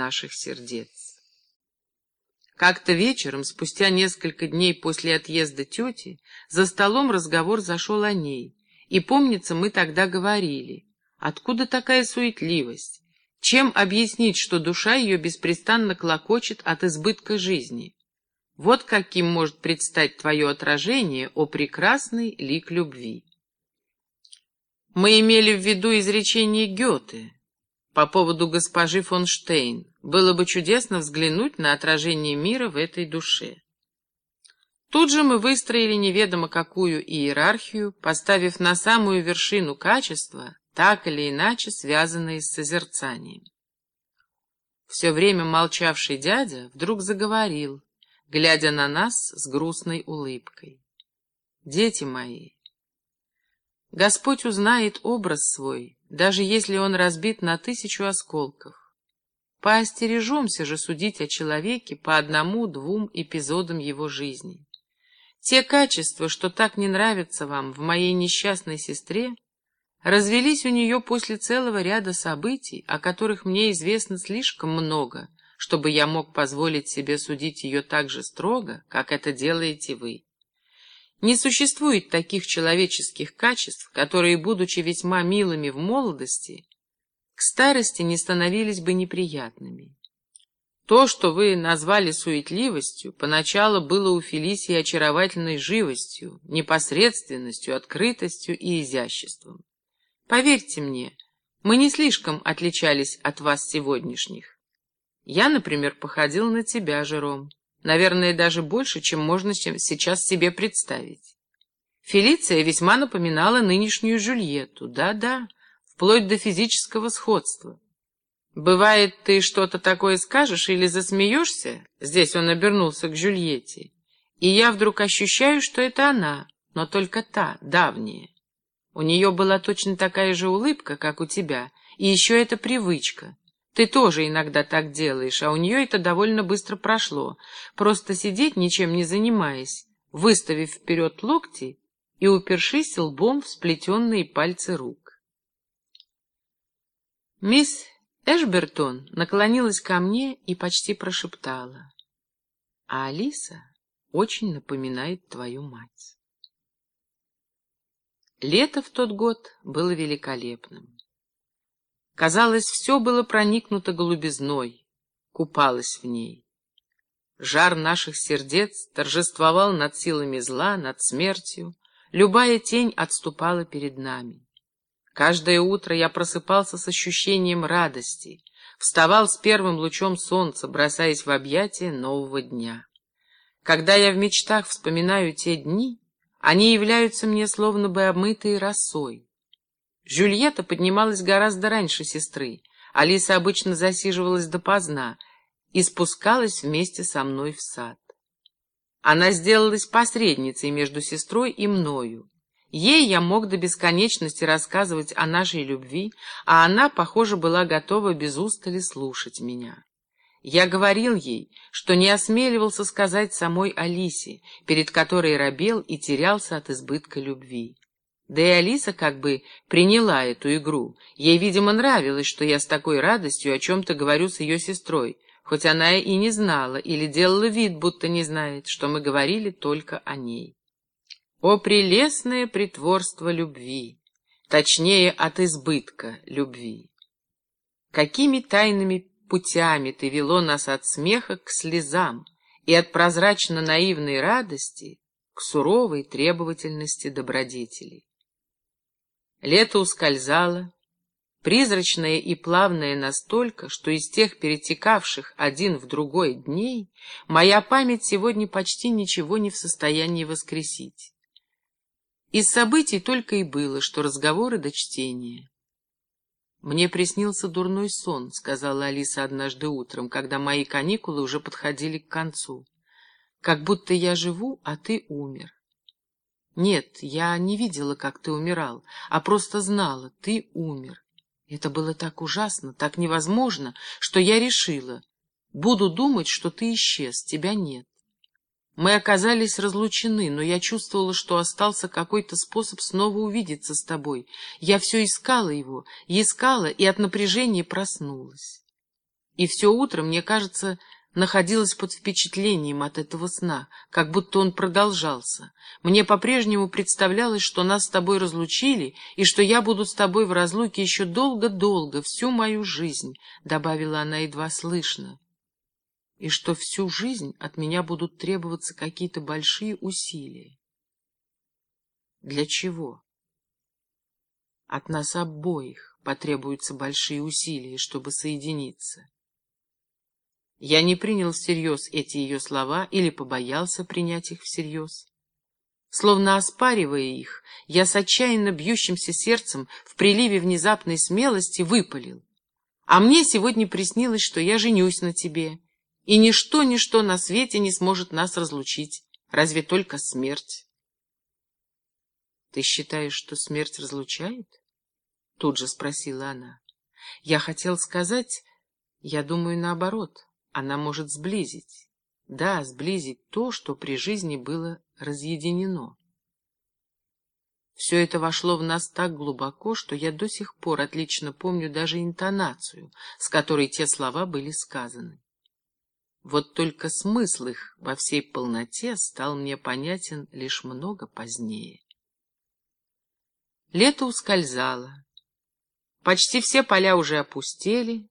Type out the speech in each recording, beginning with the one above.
наших сердец. Как-то вечером, спустя несколько дней после отъезда тети, за столом разговор зашел о ней, и, помнится, мы тогда говорили, откуда такая суетливость, чем объяснить, что душа ее беспрестанно клокочет от избытка жизни? Вот каким может предстать твое отражение, о прекрасный лик любви. Мы имели в виду изречение Гёте по поводу госпожи фон Штейн. Было бы чудесно взглянуть на отражение мира в этой душе. Тут же мы выстроили неведомо какую иерархию, поставив на самую вершину качества, так или иначе связанные с созерцанием. Все время молчавший дядя вдруг заговорил, глядя на нас с грустной улыбкой. «Дети мои, Господь узнает образ свой, даже если он разбит на тысячу осколков. Поостережемся же судить о человеке по одному-двум эпизодам его жизни. Те качества, что так не нравятся вам в моей несчастной сестре, развелись у нее после целого ряда событий, о которых мне известно слишком много, чтобы я мог позволить себе судить ее так же строго, как это делаете вы. Не существует таких человеческих качеств, которые, будучи весьма милыми в молодости, к старости не становились бы неприятными. То, что вы назвали суетливостью, поначалу было у Фелисии очаровательной живостью, непосредственностью, открытостью и изяществом. Поверьте мне, мы не слишком отличались от вас сегодняшних. Я, например, походил на тебя, Жером. Наверное, даже больше, чем можно сейчас себе представить. Фелиция весьма напоминала нынешнюю Жюльетту. Да-да, вплоть до физического сходства. Бывает, ты что-то такое скажешь или засмеешься, здесь он обернулся к Жюльетте, и я вдруг ощущаю, что это она, но только та, давняя. У нее была точно такая же улыбка, как у тебя, и еще эта привычка. Ты тоже иногда так делаешь, а у нее это довольно быстро прошло. Просто сидеть, ничем не занимаясь, выставив вперед локти и упершись лбом в сплетенные пальцы рук. Мисс Эшбертон наклонилась ко мне и почти прошептала. А Алиса очень напоминает твою мать. Лето в тот год было великолепным. Казалось, все было проникнуто голубизной, купалось в ней. Жар наших сердец торжествовал над силами зла, над смертью, любая тень отступала перед нами. Каждое утро я просыпался с ощущением радости, вставал с первым лучом солнца, бросаясь в объятия нового дня. Когда я в мечтах вспоминаю те дни, они являются мне словно бы обмытые росой. Жюльетта поднималась гораздо раньше сестры. Алиса обычно засиживалась допоздна и спускалась вместе со мной в сад. Она сделалась посредницей между сестрой и мною. Ей я мог до бесконечности рассказывать о нашей любви, а она, похоже, была готова без устали слушать меня. Я говорил ей, что не осмеливался сказать самой Алисе, перед которой робел и терялся от избытка любви. Да и Алиса как бы приняла эту игру. Ей, видимо, нравилось, что я с такой радостью о чем-то говорю с ее сестрой, хоть она и не знала или делала вид, будто не знает, что мы говорили только о ней. О прелестное притворство любви, точнее, от избытка любви! Какими тайными путями ты вело нас от смеха к слезам и от прозрачно-наивной радости к суровой требовательности добродетелей. Лето ускользало, призрачное и плавное настолько, что из тех перетекавших один в другой дней моя память сегодня почти ничего не в состоянии воскресить. Из событий только и было, что разговоры до чтения. «Мне приснился дурной сон», — сказала Алиса однажды утром, когда мои каникулы уже подходили к концу. «Как будто я живу, а ты умер. Нет, я не видела, как ты умирал, а просто знала, ты умер. Это было так ужасно, так невозможно, что я решила. Буду думать, что ты исчез, тебя нет. Мы оказались разлучены, но я чувствовала, что остался какой-то способ снова увидеться с тобой. Я все искала его, искала и от напряжения проснулась. и все утро, мне кажется, находилась под впечатлением от этого сна, как будто он продолжался. Мне по-прежнему представлялось, что нас с тобой разлучили, и что я буду с тобой в разлуке еще долго-долго, всю мою жизнь, — добавила она едва слышно, — и что всю жизнь от меня будут требоваться какие-то большие усилия. Для чего? От нас обоих потребуются большие усилия, чтобы соединиться. Я не принял всерьез эти ее слова или побоялся принять их всерьез. Словно оспаривая их, я с отчаянно бьющимся сердцем в приливе внезапной смелости выпалил. А мне сегодня приснилось, что я женюсь на тебе, и ничто-ничто на свете не сможет нас разлучить, разве только смерть. «Ты считаешь, что смерть разлучает?» Тут же спросила она. «Я хотел сказать, я думаю, наоборот». Она может сблизить. Да, сблизить то, что при жизни было разъединено. Все это вошло в нас так глубоко, что я до сих пор отлично помню даже интонацию, с которой те слова были сказаны. Вот только смысл их во всей полноте стал мне понятен лишь много позднее. Лето ускользало. Почти все поля уже опустели,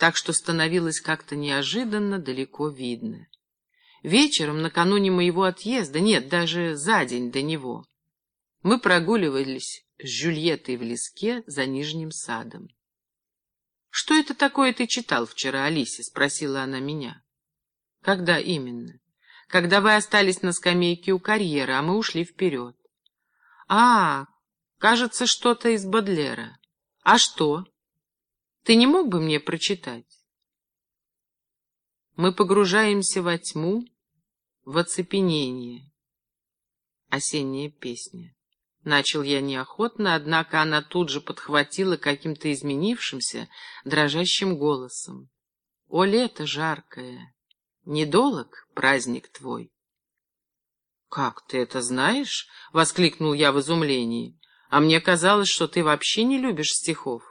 так что становилось как-то неожиданно далеко видно. Вечером, накануне моего отъезда, нет, даже за день до него, мы прогуливались с Жюльеттой в леске за Нижним садом. «Что это такое ты читал вчера, Алисе?» — спросила она меня. «Когда именно?» «Когда вы остались на скамейке у карьера, а мы ушли вперед». «А, кажется, что-то из Бодлера. А что?» Ты не мог бы мне прочитать? Мы погружаемся во тьму, в оцепенение. Осенняя песня. Начал я неохотно, однако она тут же подхватила каким-то изменившимся, дрожащим голосом. О, лето жаркое! Недолог праздник твой. «Как ты это знаешь?» — воскликнул я в изумлении. «А мне казалось, что ты вообще не любишь стихов».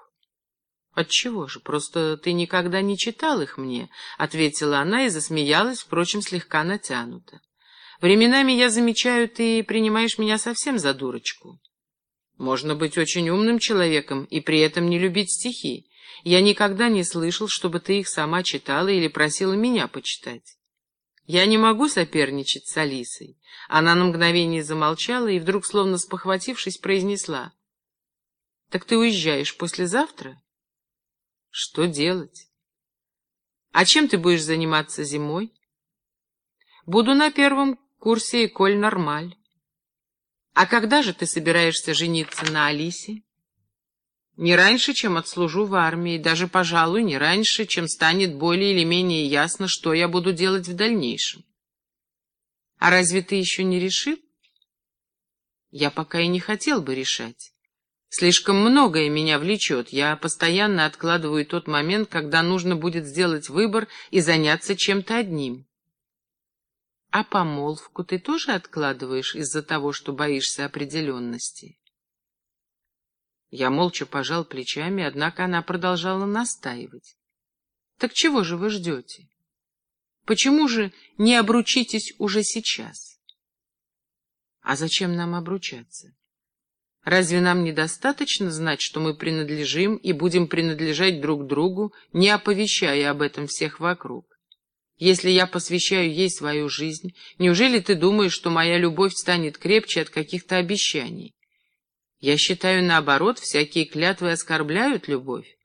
«Отчего же? Просто ты никогда не читал их мне», — ответила она и засмеялась, впрочем, слегка натянуто. «Временами я замечаю, ты принимаешь меня совсем за дурочку. Можно быть очень умным человеком и при этом не любить стихи. Я никогда не слышал, чтобы ты их сама читала или просила меня почитать. Я не могу соперничать с Алисой». Она на мгновение замолчала и вдруг, словно спохватившись, произнесла. «Так ты уезжаешь послезавтра?» Что делать? А чем ты будешь заниматься зимой? Буду на первом курсе Эколь Нормаль. А когда же ты собираешься жениться на Алисе? Не раньше, чем отслужу в армии, даже, пожалуй, не раньше, чем станет более или менее ясно, что я буду делать в дальнейшем. А разве ты еще не решил? Я пока и не хотел бы решать. Слишком многое меня влечет. Я постоянно откладываю тот момент, когда нужно будет сделать выбор и заняться чем-то одним. А помолвку ты тоже откладываешь из-за того, что боишься определенности? Я молча пожал плечами, однако она продолжала настаивать. Так чего же вы ждете? Почему же не обручитесь уже сейчас? А зачем нам обручаться? Разве нам недостаточно знать, что мы принадлежим и будем принадлежать друг другу, не оповещая об этом всех вокруг? Если я посвящаю ей свою жизнь, неужели ты думаешь, что моя любовь станет крепче от каких-то обещаний? Я считаю, наоборот, всякие клятвы оскорбляют любовь.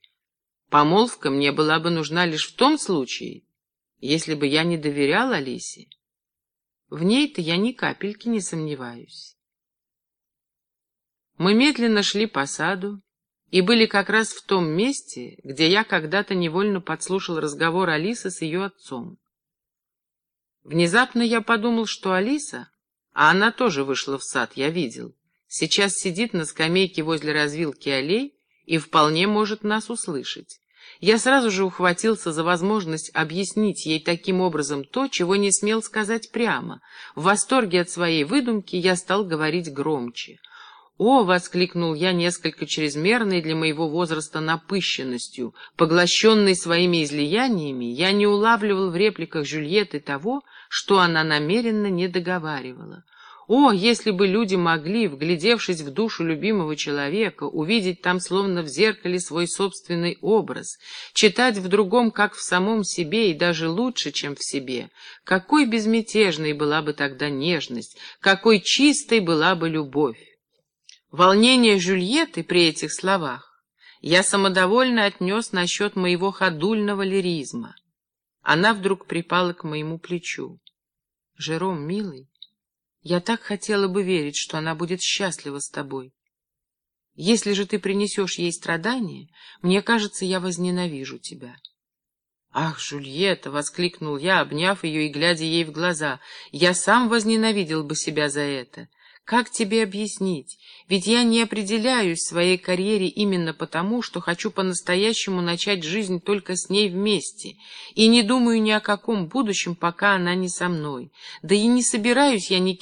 Помолвка мне была бы нужна лишь в том случае, если бы я не доверял Алисе. В ней-то я ни капельки не сомневаюсь. Мы медленно шли по саду и были как раз в том месте, где я когда-то невольно подслушал разговор Алисы с ее отцом. Внезапно я подумал, что Алиса, а она тоже вышла в сад, я видел, сейчас сидит на скамейке возле развилки аллей и вполне может нас услышать. Я сразу же ухватился за возможность объяснить ей таким образом то, чего не смел сказать прямо. В восторге от своей выдумки я стал говорить громче — «О!» — воскликнул я несколько чрезмерной для моего возраста напыщенностью. Поглощенный своими излияниями, я не улавливал в репликах Жюльетты того, что она намеренно не договаривала. О, если бы люди могли, вглядевшись в душу любимого человека, увидеть там словно в зеркале свой собственный образ, читать в другом, как в самом себе и даже лучше, чем в себе, какой безмятежной была бы тогда нежность, какой чистой была бы любовь. Волнение Жюльетты при этих словах я самодовольно отнес насчет моего ходульного лиризма. Она вдруг припала к моему плечу. «Жером, милый, я так хотела бы верить, что она будет счастлива с тобой. Если же ты принесешь ей страдания, мне кажется, я возненавижу тебя. «Ах, Жульетта!» — воскликнул я, обняв ее и глядя ей в глаза. «Я сам возненавидел бы себя за это. Как тебе объяснить? Ведь я не определяюсь в своей карьере именно потому, что хочу по-настоящему начать жизнь только с ней вместе, и не думаю ни о каком будущем, пока она не со мной. Да и не собираюсь я никем